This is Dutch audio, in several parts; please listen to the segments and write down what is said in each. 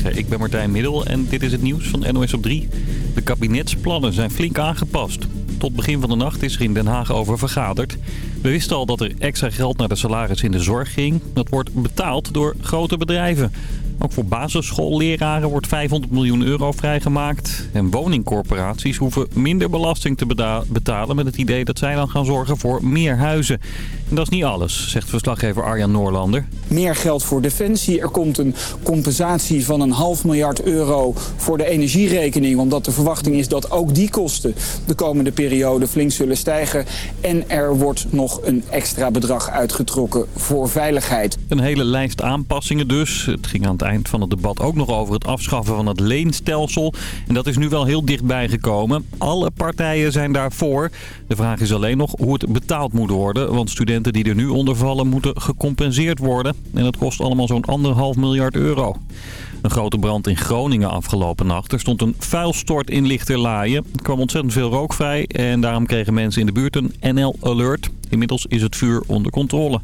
Ik ben Martijn Middel en dit is het nieuws van NOS op 3. De kabinetsplannen zijn flink aangepast. Tot begin van de nacht is er in Den Haag over vergaderd. We wisten al dat er extra geld naar de salaris in de zorg ging. Dat wordt betaald door grote bedrijven. Ook voor basisschoolleraren wordt 500 miljoen euro vrijgemaakt. En woningcorporaties hoeven minder belasting te betalen... met het idee dat zij dan gaan zorgen voor meer huizen. En dat is niet alles, zegt verslaggever Arjan Noorlander. Meer geld voor defensie. Er komt een compensatie van een half miljard euro voor de energierekening... omdat de verwachting is dat ook die kosten de komende periode flink zullen stijgen. En er wordt nog een extra bedrag uitgetrokken voor veiligheid. Een hele lijst aanpassingen dus. Het ging aan het eind van het debat ook nog over het afschaffen van het leenstelsel. En dat is nu wel heel dichtbij gekomen. Alle partijen zijn daarvoor. De vraag is alleen nog hoe het betaald moet worden. Want studenten die er nu onder vallen moeten gecompenseerd worden. En dat kost allemaal zo'n anderhalf miljard euro. Een grote brand in Groningen afgelopen nacht. Er stond een vuilstort in Lichterlaaien. Er kwam ontzettend veel rook vrij en daarom kregen mensen in de buurt een NL-alert. Inmiddels is het vuur onder controle.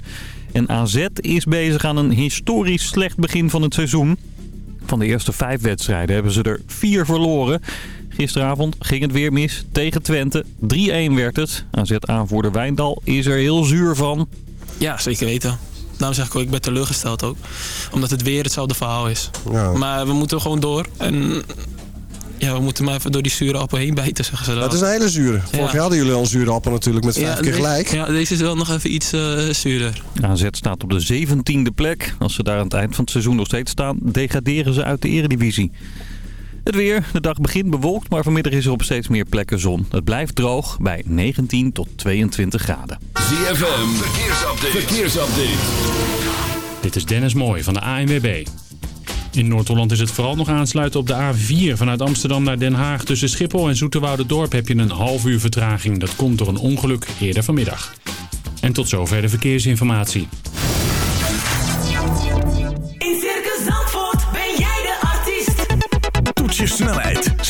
En AZ is bezig aan een historisch slecht begin van het seizoen. Van de eerste vijf wedstrijden hebben ze er vier verloren. Gisteravond ging het weer mis tegen Twente. 3-1 werd het. AZ-aanvoerder Wijndal is er heel zuur van. Ja, zeker weten. Daarom zeg ik ook, ik ben teleurgesteld ook. Omdat het weer hetzelfde verhaal is. Ja. Maar we moeten gewoon door. En ja, we moeten maar even door die zure appel heen bijten, zeggen ze dan. Dat is een hele zure. Vorig jaar hadden jullie al een zure appel natuurlijk met vijf keer gelijk. Ja, deze is wel nog even iets uh, zuurder. AZ staat op de zeventiende plek. Als ze daar aan het eind van het seizoen nog steeds staan, degraderen ze uit de eredivisie. Het weer. De dag begint bewolkt, maar vanmiddag is er op steeds meer plekken zon. Het blijft droog bij 19 tot 22 graden. ZFM, verkeersupdate. verkeersupdate. Dit is Dennis Mooij van de ANWB. In Noord-Holland is het vooral nog aansluiten op de A4 vanuit Amsterdam naar Den Haag. Tussen Schiphol en Dorp heb je een half uur vertraging. Dat komt door een ongeluk eerder vanmiddag. En tot zover de verkeersinformatie.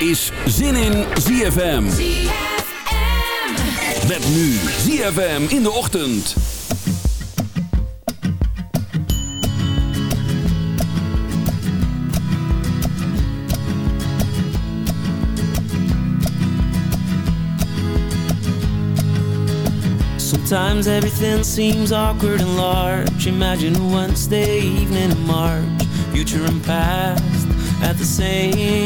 Is Zin in ZFM. Met nu ZFM in de ochtend. Sometimes everything seems awkward and large. Imagine a Wednesday evening in March, future and past at the same.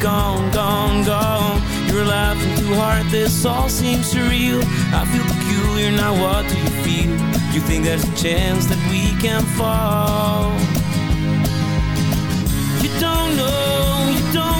gone, gone, gone. You're laughing too hard, this all seems surreal. I feel peculiar, now what do you feel? You think there's a chance that we can fall? You don't know, you don't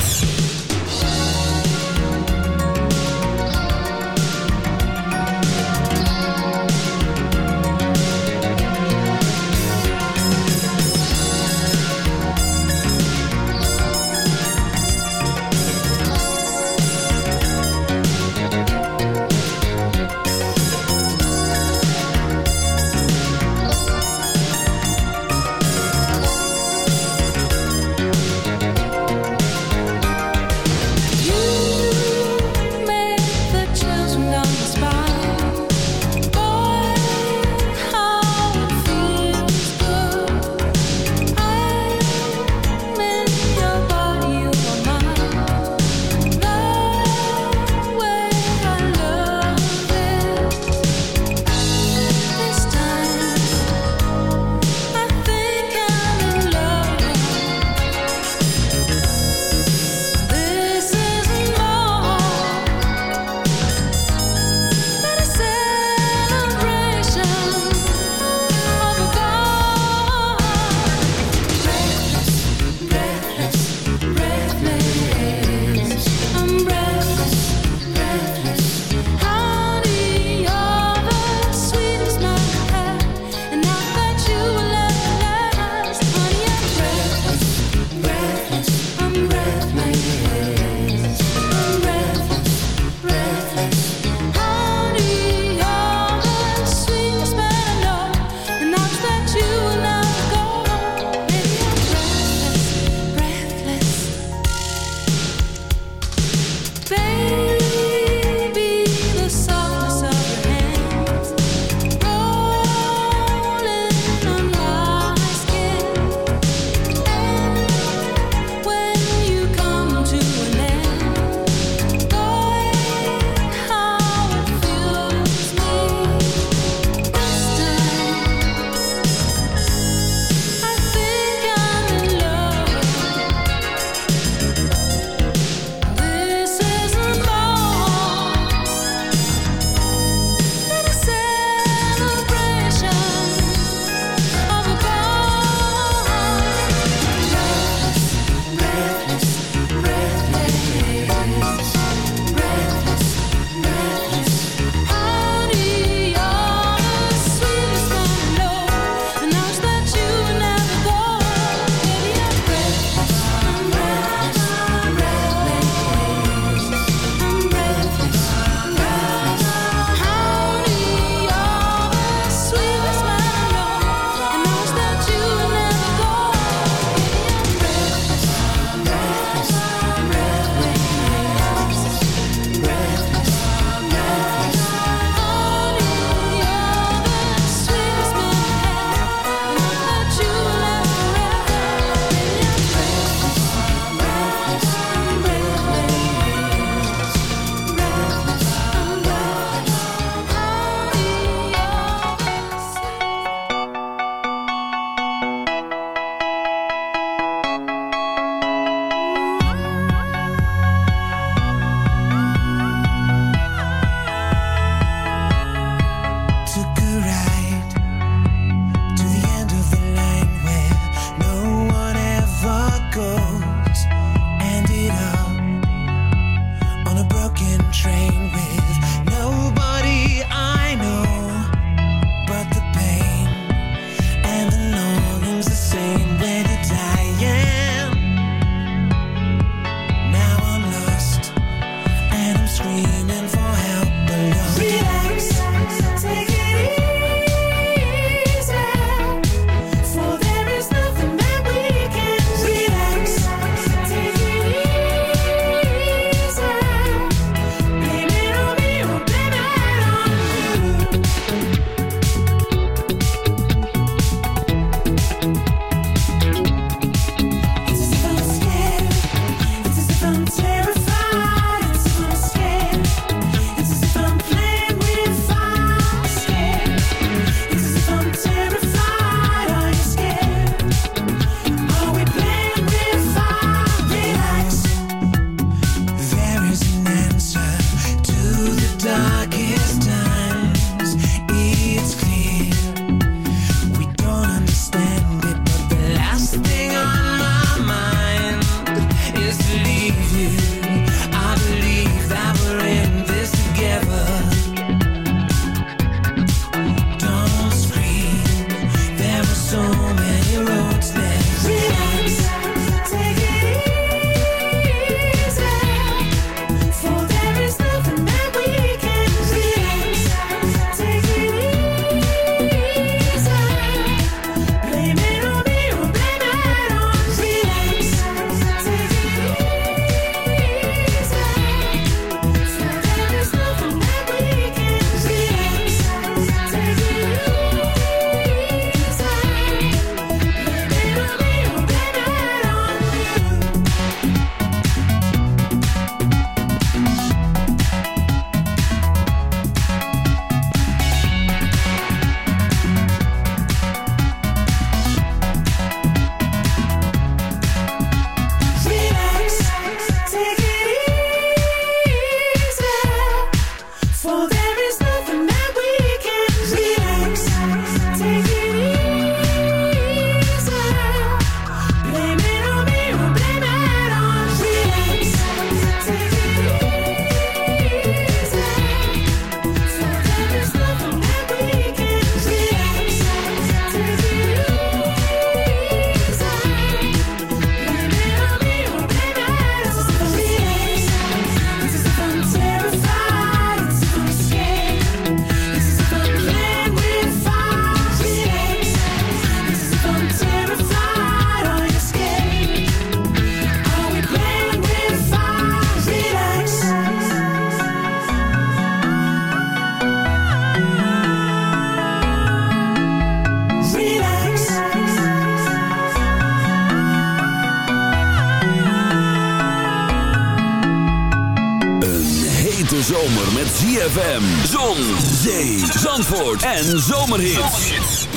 en zomerhits.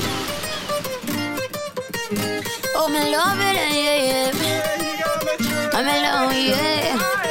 Oh, my love it, yeah, yeah. I'm in love, yeah.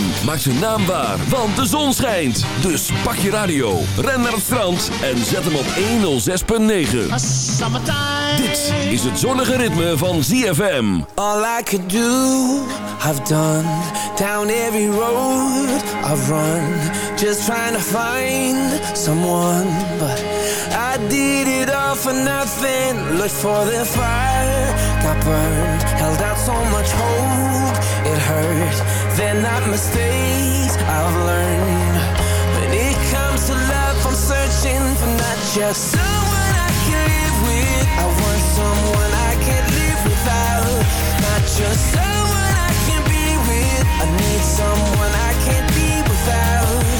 ZFM. Maak zijn naam waar, want de zon schijnt. Dus pak je radio, ren naar het strand en zet hem op 106.9. Dit is het zonnige ritme van ZFM. All I could do, I've done Down every road I've run Just trying to find someone But I did it all for nothing Looked for the fire, got burned Held out so much hope, it hurt They're not mistakes I've learned. When it comes to love, I'm searching for not just someone I can live with. I want someone I can't live without. Not just someone I can be with. I need someone I can't be without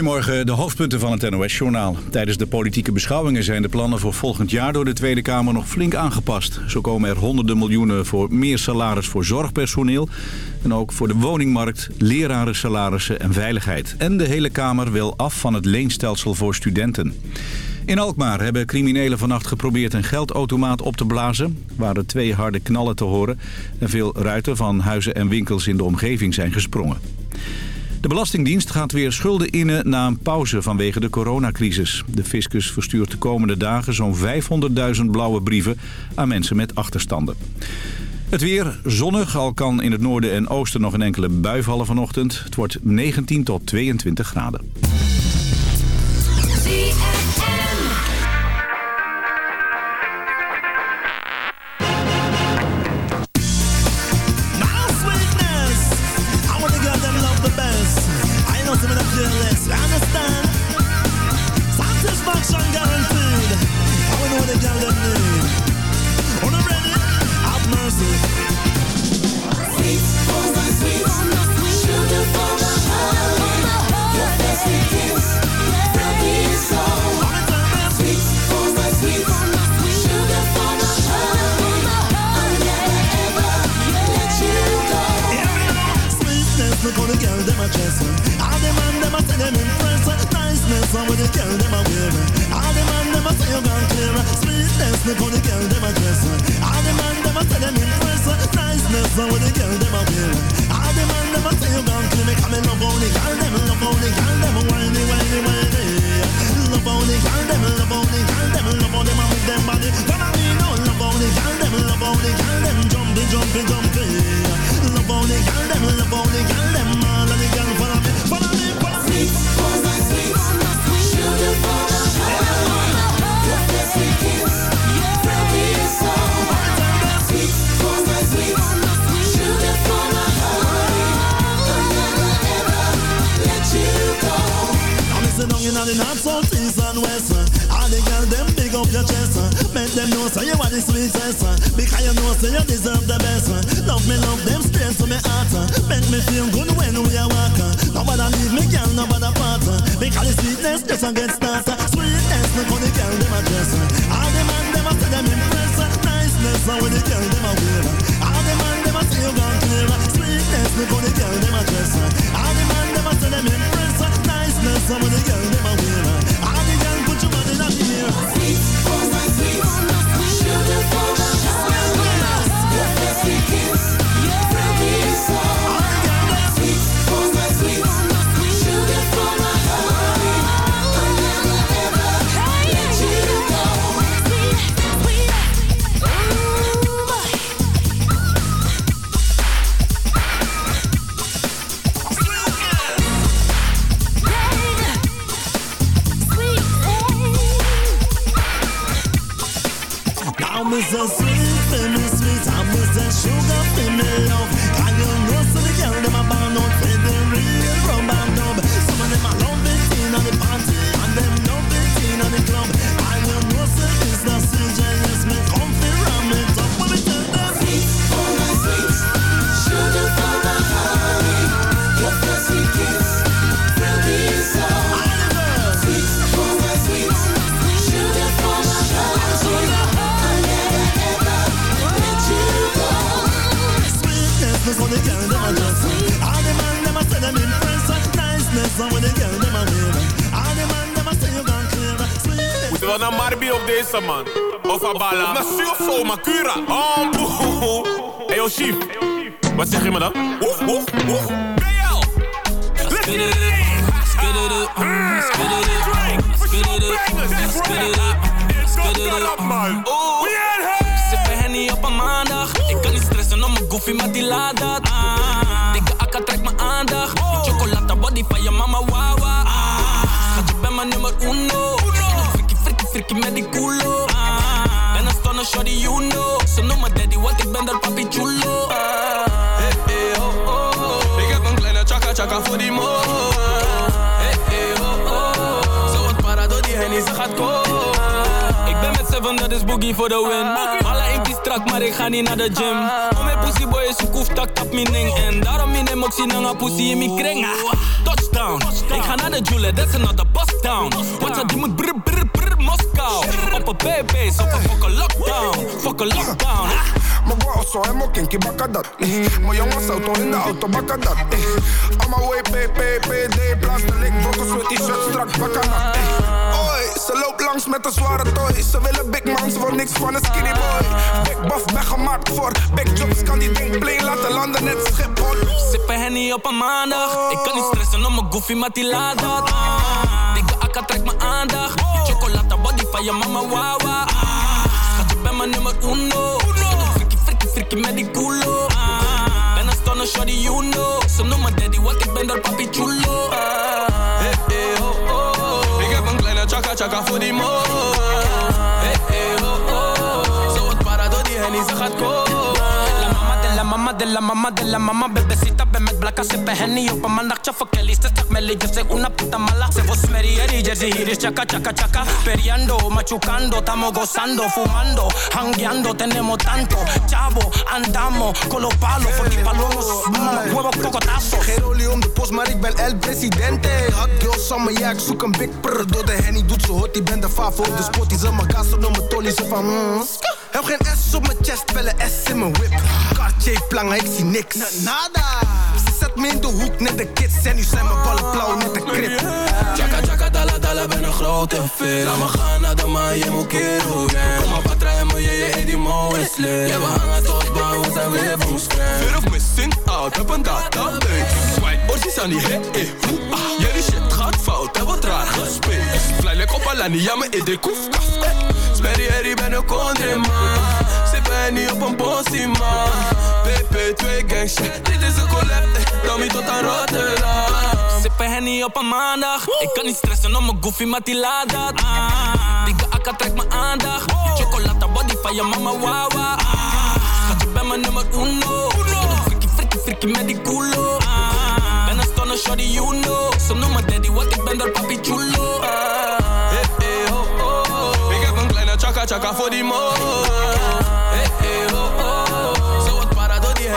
Goedemorgen, de hoofdpunten van het NOS-journaal. Tijdens de politieke beschouwingen zijn de plannen voor volgend jaar door de Tweede Kamer nog flink aangepast. Zo komen er honderden miljoenen voor meer salaris voor zorgpersoneel... en ook voor de woningmarkt, lerarensalarissen en veiligheid. En de hele Kamer wil af van het leenstelsel voor studenten. In Alkmaar hebben criminelen vannacht geprobeerd een geldautomaat op te blazen. Er waren twee harde knallen te horen en veel ruiten van huizen en winkels in de omgeving zijn gesprongen. De Belastingdienst gaat weer schulden innen na een pauze vanwege de coronacrisis. De fiscus verstuurt de komende dagen zo'n 500.000 blauwe brieven aan mensen met achterstanden. Het weer zonnig, al kan in het noorden en oosten nog een enkele bui vallen vanochtend. Het wordt 19 tot 22 graden. them. oh, oh. Zo gaat komen. Ik ben met seven, dat is boogie voor de win. Alle ink strak, maar ik ga niet naar de gym. Om mijn pussy boy is koef, tak tap mijn ding. En daarom in hem ook zien ga pussy in mijn kring. Ah, touchdown. Ik ga naar de Julie, that's another bust down. Wat die moet brr brr brr Moskou. Op een baby's, op een fucking lockdown. Fucking lockdown. ah. Mijn bro zo helemaal kinky bakken dat. eh. Mijn jongens auto in de auto bakken dat. eh. On my way, PPPD, blaas de lik, brokkels met t-shirt strak bakken dat. eh. Oi, ze loopt langs met een zware toy. Ze willen big man, ze wil niks van een skinny boy. Big buff, ben gemaakt voor big jobs, kan die ding play laten landen net Schiphol. Sippen Henny op een maandag. Ik kan niet stressen om mijn goofy, maar die laat dat. Dikke akka trekt mijn aandacht. Die chocolade body van je mama, wawa. Ah, Schat, je bent mijn nummer uno. Frikkie, frikkie, frikkie met die culo. Ah, Ben een stunner, shawty, you know. Ze noemen daddy, want ik ben door papi chulo. Ah, Hey, hey, oh, oh. Ik heb een kleine chaka chaka voor die mo. Hey, hey, oh, oh. Zo het para door die hennie, ze gaat komen. Mama, de la mama, de la mama Bebecita, ben met blakka, sippen henny op een maandag Tja, Kelly, ze stak melly, yo soy una puta mala Se vos merieri, jersey, hier is chaka, chaka, chaka Periando, machucando, tamo gozando Fumando, hangueando, tenemos tanto Chavo, andamos, con los palos Por die palomos, mama, huevos, cocotazos Geen om de post, maar ik ben el presidente. Hot girl summer, ja, ik zoek een big prr. Door de henny doet ze hot, ik ben de favo op de spot. Die ze mijn gas op mijn tolly, ze van mm. Heb geen S op mijn chest, wel een S in mijn whip. Cartier plangen, ik zie niks. Nada. Ze zet me in de hoek, net de kids. En nu zijn mijn ballen blauw, net de krip. Chaka chaka dala dala ben een grote fit Laat me gaan naar de maan, je moet kero yeah. Kom maar wat rijden me, je je in die mo is lit Ja we hangen tot bang, we zijn weer van scratch Fear of missing out, heb een database Swipe, orsies aan die hit, eh, hoe, ah Jullie shit gaat fout, heb wat raar gespeeld Fly like op Alani, ja me in de koefkast Sperry herrie, ben een country Sippen niet op een bossie man PP2 gang shit, dit is een collab eh. Tommy tot aan Rotterdam Sippen Henny op een maandag. Ik kan niet stressen om mijn goofy, maar die laat dat. Ah, Dikke akka trekt mijn aandacht. Die chocolade body van je mama, wawa. Ah, Schat, je bent mijn nummer uno. Frikkie, frikkie, frikkie met die culo. Ah, Ben een stunner, shawty, you know. Ze noemen daddy, want ik ben door papi chulo. Chaka chaka voor die mo.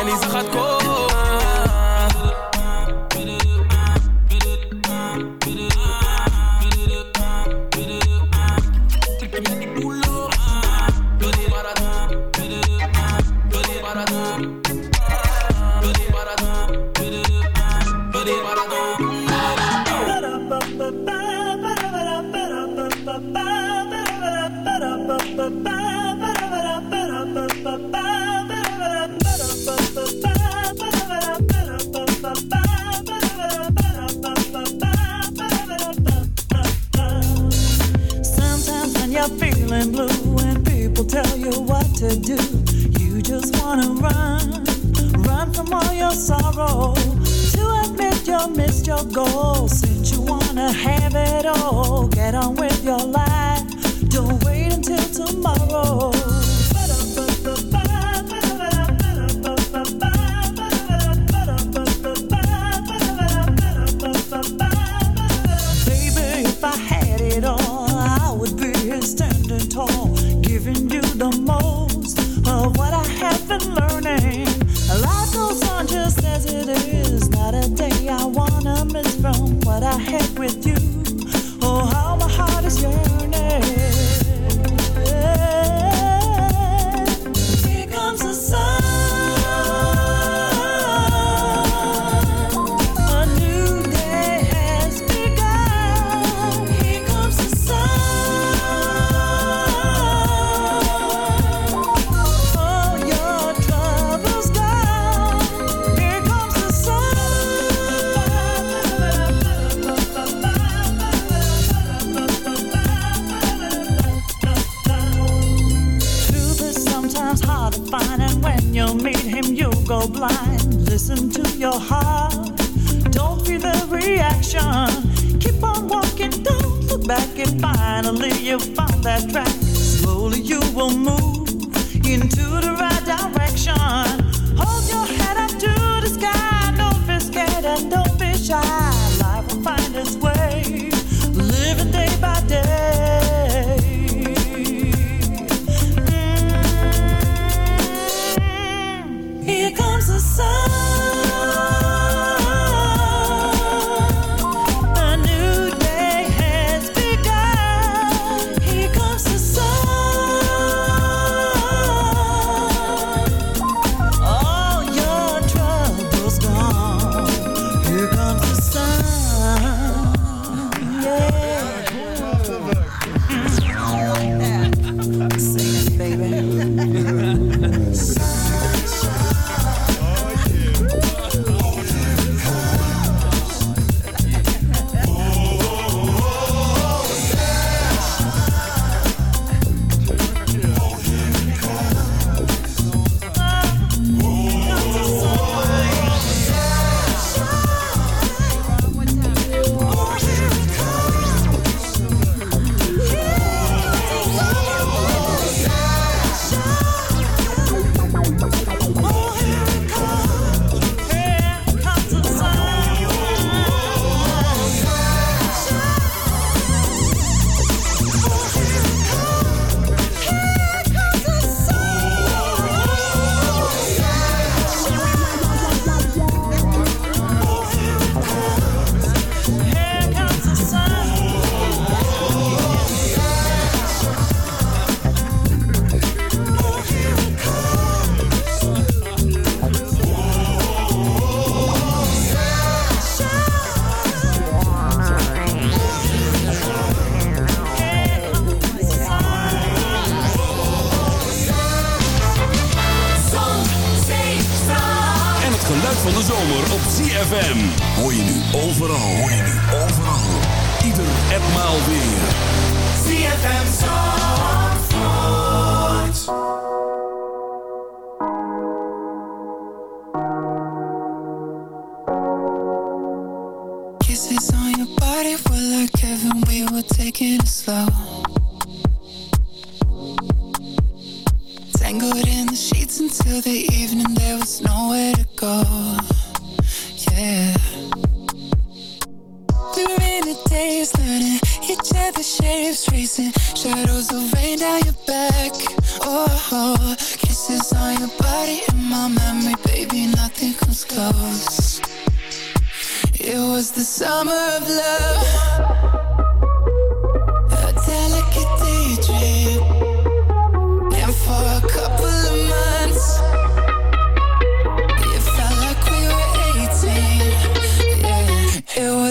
Para door die sorrow. To admit you missed your goal, since you wanna have it all, get on with your life. Don't wait until tomorrow. Too many days learning each other's shapes, tracing shadows of rain down your back. Oh, oh, kisses on your body in my memory, baby, nothing comes close. It was the summer of love.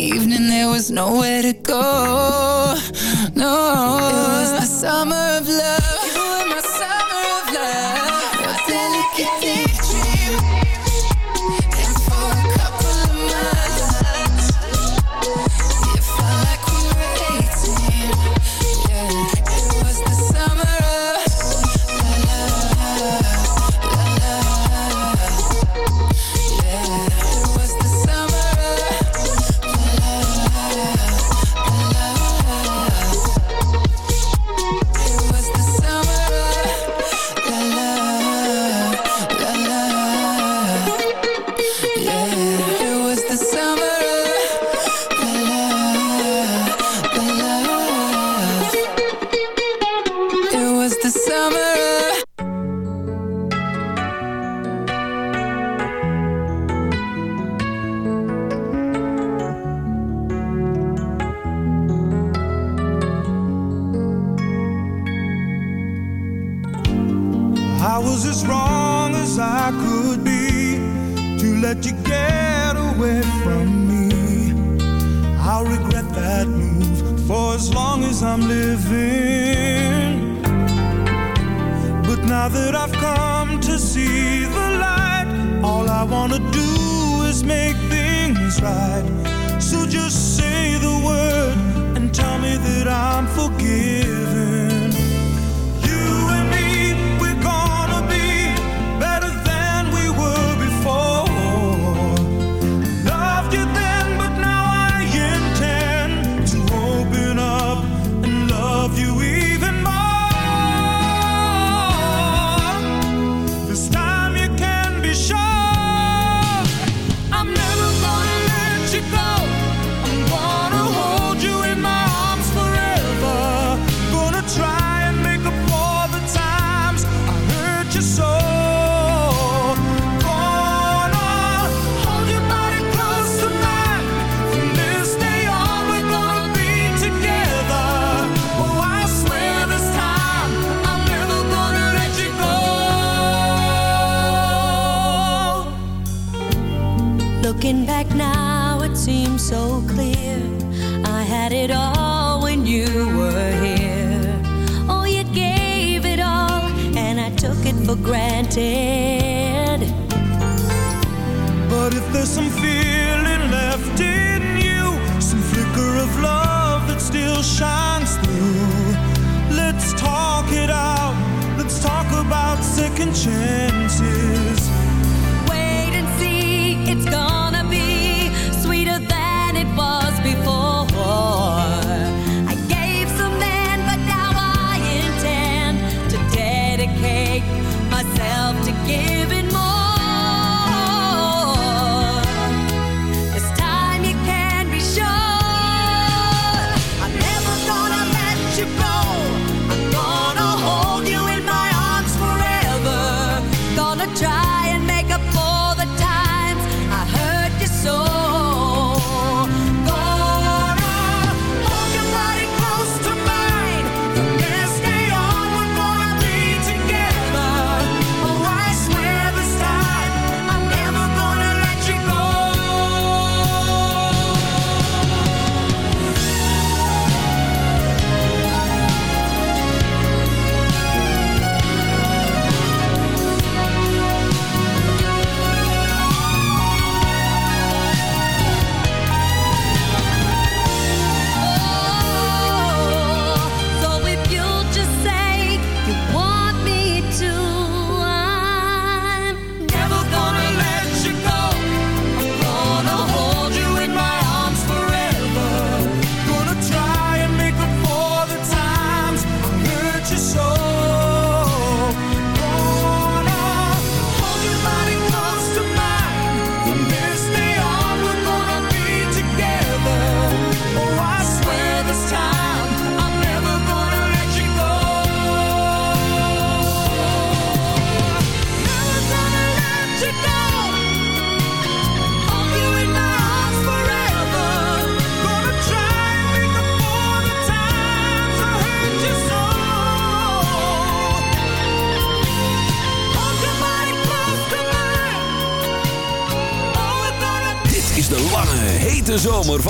evening there was nowhere to go. No It was the summer of love. You were my summer of love. Your delicate daydream.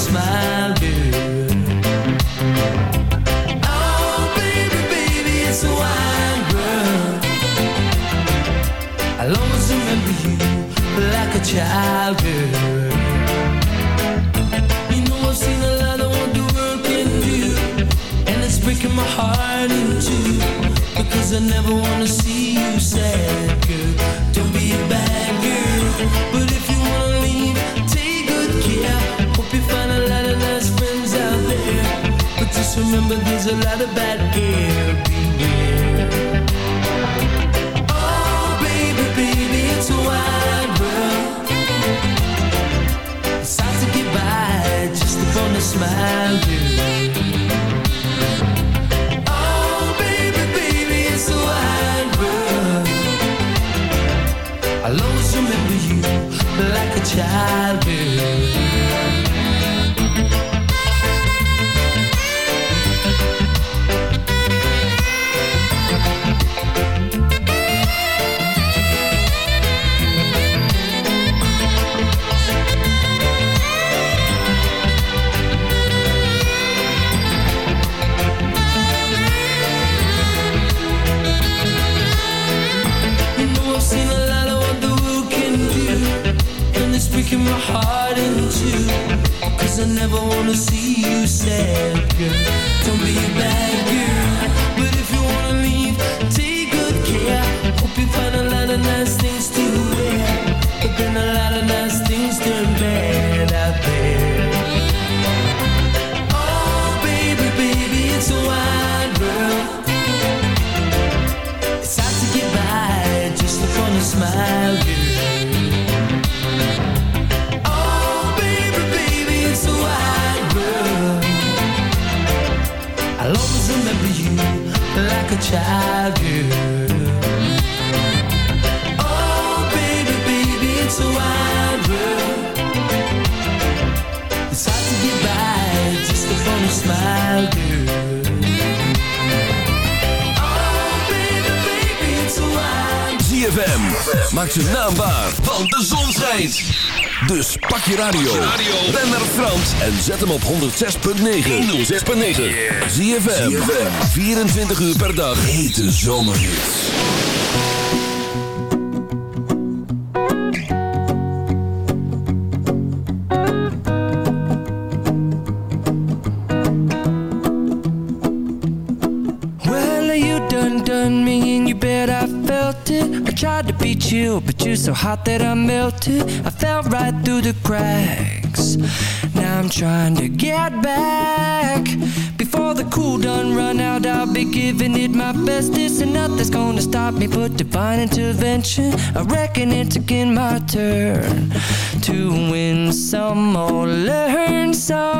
Smile. Oh, baby, baby, it's a girl. I'll always remember you like a child. You know I've seen a lot of what the world can do, and it's breaking my heart in two. Because I never wanna see you sad, remember there's a lot of bad. Beware. Oh, baby, baby, it's a wide world. It's hard to get by just upon a smile. Oh, baby, baby, it's a wide world. I'll always remember you like a child, girl. My heart Cause I never wanna see you sad, girl. Don't be a bad girl. But if you wanna leave, take good care. Hope you find a lot child. Oh, baby, baby, it's a wide world. It's hard to get by just upon a smile, girl. ZFM. Maak zijn naam waar, want de zon schijnt. Dus pak je radio. Ben naar Frans en zet hem op 106.9. 106.9. ZFM. 24 uur per dag. Hete zomerhits. Well, you done done me and you bet I felt it. I tried to beat you, but you're so hot that I melted. I cracks. Now I'm trying to get back. Before the cool done run out, I'll be giving it my bestest. And nothing's gonna stop me but divine intervention. I reckon it's again my turn to win some or learn some.